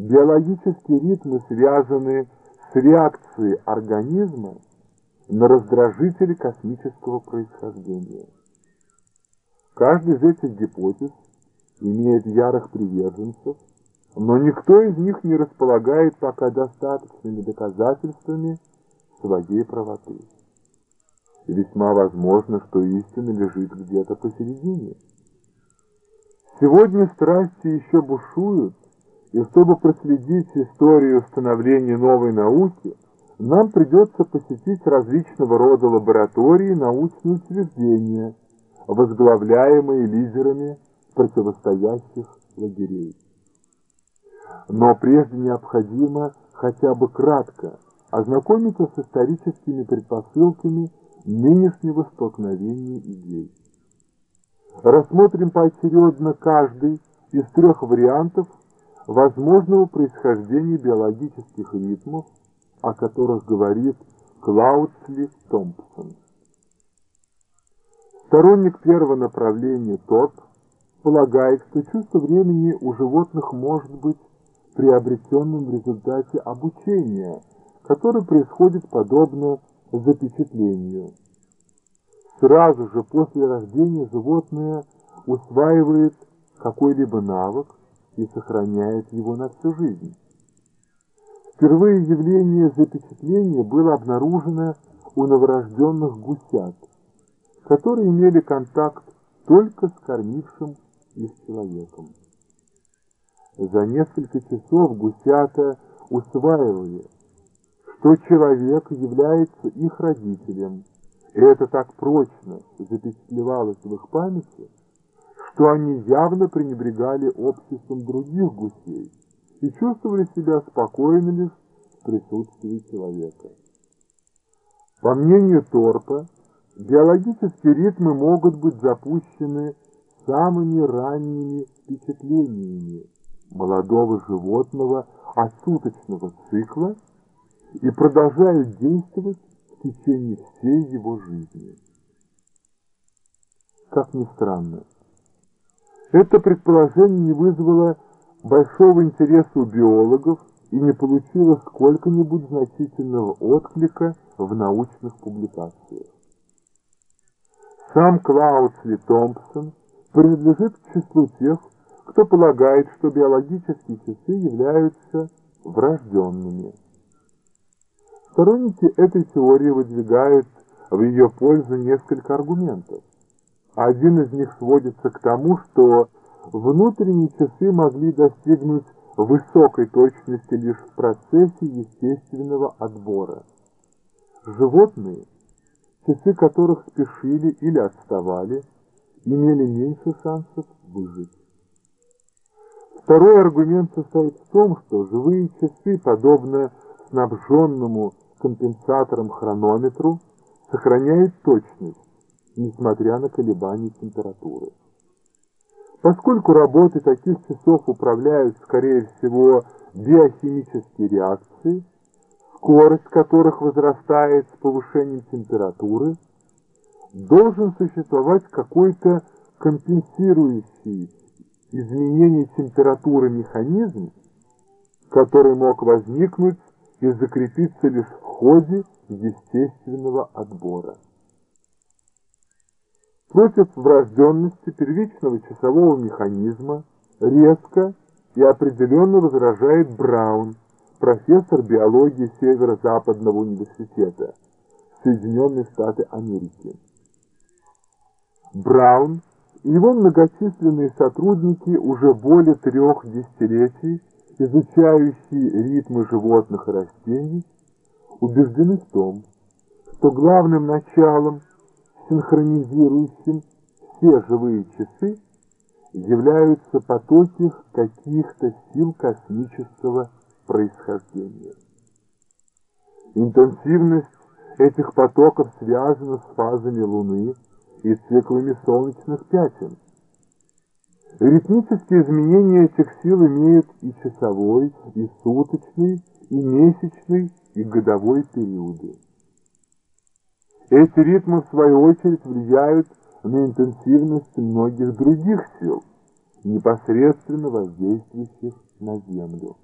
Биологические ритмы связаны с реакцией организма на раздражители космического происхождения. Каждый из этих гипотез имеет ярых приверженцев, но никто из них не располагает пока достаточными доказательствами своей правоты. Весьма возможно, что истина лежит где-то посередине. Сегодня страсти еще бушуют, и чтобы проследить историю становления новой науки, нам придется посетить различного рода лаборатории научные учреждения, возглавляемые лидерами противостоящих лагерей. Но прежде необходимо хотя бы кратко ознакомиться с историческими предпосылками нынешнего столкновения идей. Рассмотрим поочередно каждый из трех вариантов возможного происхождения биологических ритмов, о которых говорит Клаудсли Томпсон. Сторонник первого направления тот полагает, что чувство времени у животных может быть приобретенным в результате обучения, которое происходит подобно запечатлению. Сразу же после рождения животное усваивает какой-либо навык и сохраняет его на всю жизнь. Впервые явление запечатления было обнаружено у новорожденных гусят, которые имели контакт только с кормившим их человеком. За несколько часов гусята усваивали, что человек является их родителем, и это так прочно запечатлевалось в их памяти, что они явно пренебрегали обществом других гусей и чувствовали себя спокойно лишь в присутствии человека. По мнению Торпа, биологические ритмы могут быть запущены самыми ранними впечатлениями молодого животного от суточного цикла и продолжают действовать в течение всей его жизни. Как ни странно, это предположение не вызвало большого интереса у биологов и не получило сколько-нибудь значительного отклика в научных публикациях. Сам Клаудсли Томпсон принадлежит к числу тех, кто полагает, что биологические часы являются врожденными. Сторонники этой теории выдвигают в ее пользу несколько аргументов. Один из них сводится к тому, что внутренние часы могли достигнуть высокой точности лишь в процессе естественного отбора. Животные, часы которых спешили или отставали, имели меньше шансов выжить. Второй аргумент состоит в том, что живые часы, подобно снабженному компенсатором хронометру, сохраняют точность, несмотря на колебания температуры. Поскольку работы таких часов управляют, скорее всего, биохимические реакции, скорость которых возрастает с повышением температуры, должен существовать какой-то компенсирующий изменение температуры механизм, который мог возникнуть и закрепиться лишь в ходе естественного отбора. Против врожденности первичного часового механизма резко и определенно возражает Браун, профессор биологии Северо-Западного университета, Соединенные Штаты Америки. Браун и его многочисленные сотрудники уже более трех десятилетий, изучающие ритмы животных и растений, убеждены в том, что главным началом синхронизирующим все живые часы, являются потоки каких-то сил космического происхождения. Интенсивность этих потоков связана с фазами Луны и циклами солнечных пятен. Ритмические изменения этих сил имеют и часовой, и суточный, и месячный, и годовой периоды. Эти ритмы, в свою очередь, влияют на интенсивность многих других сил, непосредственно воздействующих на Землю.